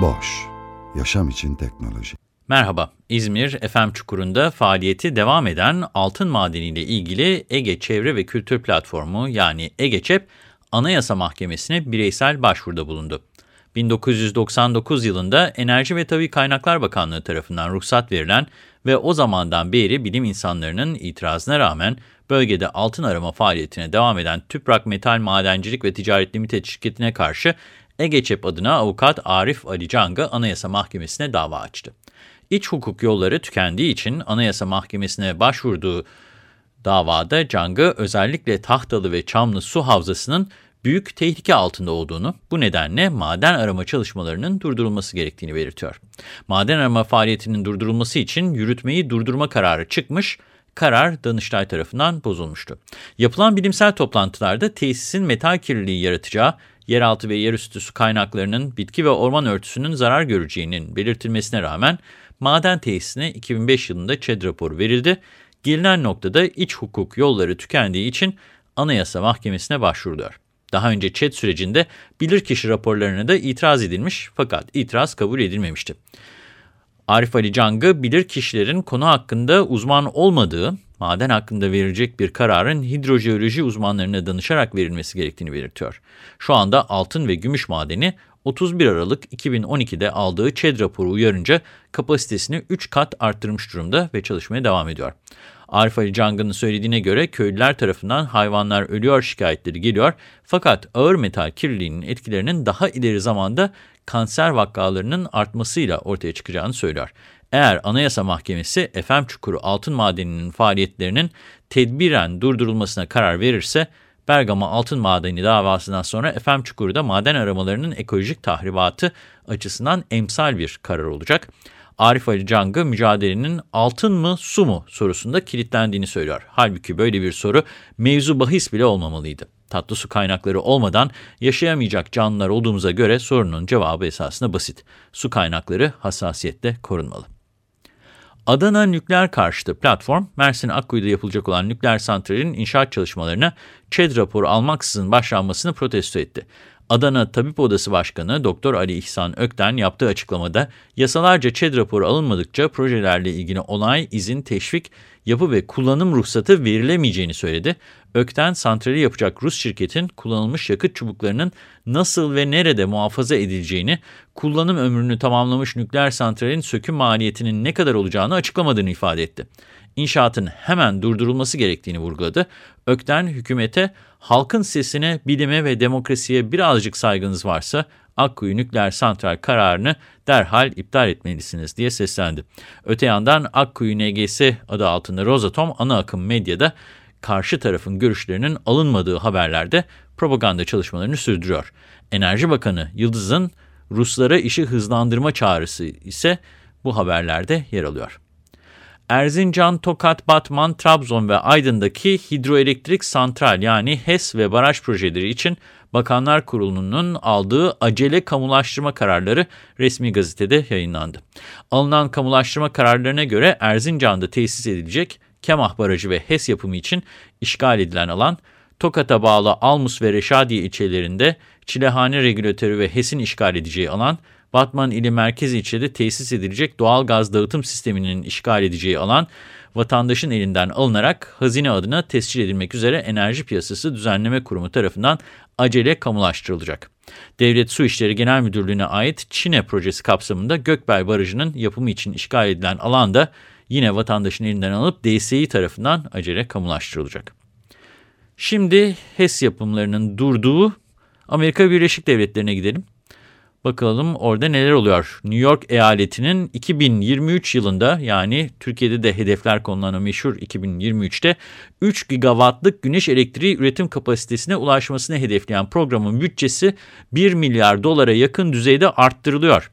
Boş, yaşam için teknoloji. Merhaba, İzmir FM Çukuru'nda faaliyeti devam eden altın madeniyle ilgili Ege Çevre ve Kültür Platformu yani EGEÇEP, Anayasa Mahkemesi'ne bireysel başvuruda bulundu. 1999 yılında Enerji ve Tabi Kaynaklar Bakanlığı tarafından ruhsat verilen ve o zamandan beri bilim insanlarının itirazına rağmen bölgede altın arama faaliyetine devam eden Tüprak Metal Madencilik ve Ticaret Limited şirketine karşı EGEÇEP adına avukat Arif Ali Canga Anayasa Mahkemesi'ne dava açtı. İç hukuk yolları tükendiği için Anayasa Mahkemesi'ne başvurduğu davada Canga özellikle Tahtalı ve Çamlı su havzasının büyük tehlike altında olduğunu, bu nedenle maden arama çalışmalarının durdurulması gerektiğini belirtiyor. Maden arama faaliyetinin durdurulması için yürütmeyi durdurma kararı çıkmış, karar Danıştay tarafından bozulmuştu. Yapılan bilimsel toplantılarda tesisin metal kirliliği yaratacağı, yeraltı ve yerüstü su kaynaklarının bitki ve orman örtüsünün zarar göreceğinin belirtilmesine rağmen maden tesisine 2005 yılında ÇED raporu verildi. Gelinen noktada iç hukuk yolları tükendiği için Anayasa Mahkemesi'ne başvuruluyor. Daha önce ÇED sürecinde bilirkişi raporlarına da itiraz edilmiş fakat itiraz kabul edilmemişti. Arif Ali Cang'ı bilirkişilerin konu hakkında uzman olmadığı, maden hakkında verilecek bir kararın hidrojeoloji uzmanlarına danışarak verilmesi gerektiğini belirtiyor. Şu anda altın ve gümüş madeni 31 Aralık 2012'de aldığı ÇED raporu uyarınca kapasitesini 3 kat arttırmış durumda ve çalışmaya devam ediyor. Arif Ali Cang'ın söylediğine göre köylüler tarafından hayvanlar ölüyor şikayetleri geliyor. Fakat ağır metal kirliliğinin etkilerinin daha ileri zamanda kanser vakalarının artmasıyla ortaya çıkacağını söylüyor. Eğer Anayasa Mahkemesi FM Çukuru altın madeninin faaliyetlerinin tedbiren durdurulmasına karar verirse, Bergama Altın Madeni davasından sonra FM Çukuru'da maden aramalarının ekolojik tahribatı açısından emsal bir karar olacak. Arif Ali Cang'ı mücadelenin altın mı su mu sorusunda kilitlendiğini söylüyor. Halbuki böyle bir soru mevzu bahis bile olmamalıydı. Tatlı su kaynakları olmadan yaşayamayacak canlılar olduğumuza göre sorunun cevabı esasında basit. Su kaynakları hassasiyetle korunmalı. Adana Nükleer Karşıtı Platform, Mersin Akkuyu'da yapılacak olan nükleer santralin inşaat çalışmalarına ÇED raporu almaksızın başlanmasını protesto etti. Adana Tabip Odası Başkanı Doktor Ali İhsan Ökten yaptığı açıklamada yasalarca ÇED raporu alınmadıkça projelerle ilgili onay, izin, teşvik, yapı ve kullanım ruhsatı verilemeyeceğini söyledi. Ökten santrali yapacak Rus şirketin kullanılmış yakıt çubuklarının nasıl ve nerede muhafaza edileceğini, kullanım ömrünü tamamlamış nükleer santralin söküm maliyetinin ne kadar olacağını açıklamadığını ifade etti. İnşaatın hemen durdurulması gerektiğini vurguladı. Ökten hükümete halkın sesine, bilime ve demokrasiye birazcık saygınız varsa Akkuyu nükleer santral kararını derhal iptal etmelisiniz diye seslendi. Öte yandan Akkuyu NGS adı altında Rosatom ana akım medyada karşı tarafın görüşlerinin alınmadığı haberlerde propaganda çalışmalarını sürdürüyor. Enerji Bakanı Yıldız'ın Ruslara işi hızlandırma çağrısı ise bu haberlerde yer alıyor. Erzincan, Tokat, Batman, Trabzon ve Aydın'daki hidroelektrik santral yani HES ve baraj projeleri için Bakanlar Kurulu'nun aldığı acele kamulaştırma kararları resmi gazetede yayınlandı. Alınan kamulaştırma kararlarına göre Erzincan'da tesis edilecek Kemah Barajı ve HES yapımı için işgal edilen alan, Tokat'a bağlı Almus ve Reşadiye ilçelerinde Çilehane Regülatörü ve HES'in işgal edeceği alan, Batman ili merkez ilçede tesis edilecek doğal gaz dağıtım sisteminin işgal edeceği alan, vatandaşın elinden alınarak hazine adına tescil edilmek üzere Enerji Piyasası Düzenleme Kurumu tarafından acele kamulaştırılacak. Devlet Su İşleri Genel Müdürlüğü'ne ait Çine projesi kapsamında Gökbel Barajı'nın yapımı için işgal edilen alanda yine vatandaşın elinden alıp DSİ tarafından acele kamulaştırılacak. Şimdi HES yapımlarının durduğu Amerika Birleşik Devletleri'ne gidelim. Bakalım orada neler oluyor. New York eyaletinin 2023 yılında yani Türkiye'de de hedefler konulan meşhur 2023'te 3 gigawattlık güneş elektriği üretim kapasitesine ulaşmasını hedefleyen programın bütçesi 1 milyar dolara yakın düzeyde arttırılıyor.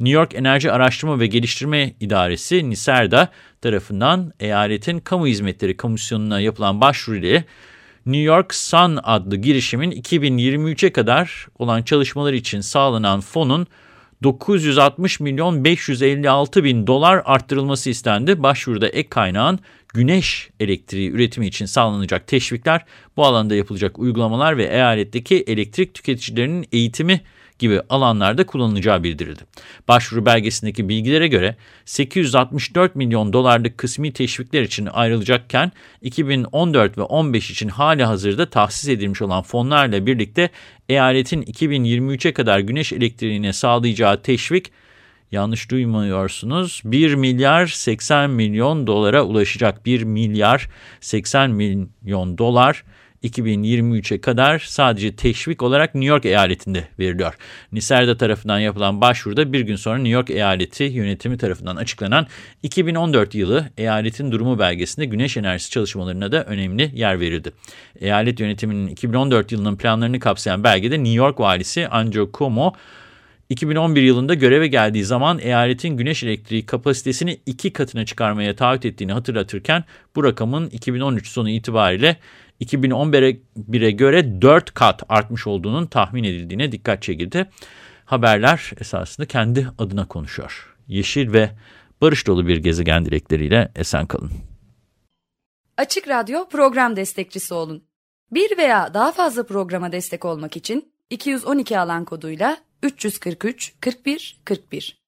New York Enerji Araştırma ve Geliştirme İdaresi NISERDA tarafından eyaletin kamu hizmetleri komisyonuna yapılan başvuru ile New York Sun adlı girişimin 2023'e kadar olan çalışmalar için sağlanan fonun 960 milyon 556 bin dolar arttırılması istendi. Başvuruda ek kaynağın güneş elektriği üretimi için sağlanacak teşvikler, bu alanda yapılacak uygulamalar ve eyaletteki elektrik tüketicilerinin eğitimi gibi alanlarda kullanılacağı bildirildi. Başvuru belgesindeki bilgilere göre 864 milyon dolarlık kısmi teşvikler için ayrılacakken 2014 ve 15 için hali hazırda tahsis edilmiş olan fonlarla birlikte eyaletin 2023'e kadar güneş elektriğine sağlayacağı teşvik yanlış duymuyorsunuz 1 milyar 80 milyon dolara ulaşacak 1 milyar 80 milyon dolar 2023'e kadar sadece teşvik olarak New York eyaletinde veriliyor. NISERDA tarafından yapılan başvuruda bir gün sonra New York eyaleti yönetimi tarafından açıklanan 2014 yılı eyaletin durumu belgesinde güneş enerjisi çalışmalarına da önemli yer verildi. Eyalet yönetiminin 2014 yılının planlarını kapsayan belgede New York valisi Andrew Cuomo, 2011 yılında göreve geldiği zaman eyaletin güneş elektriği kapasitesini iki katına çıkarmaya taahhüt ettiğini hatırlatırken bu rakamın 2013 sonu itibariyle 2011'e göre 4 kat artmış olduğunun tahmin edildiğine dikkat çekildi. Haberler esasında kendi adına konuşuyor. Yeşil ve barış dolu bir gezegen dilekleriyle esen kalın. Açık Radyo program destekçisi olun. Bir veya daha fazla programa destek olmak için 212 alan koduyla 343 41 41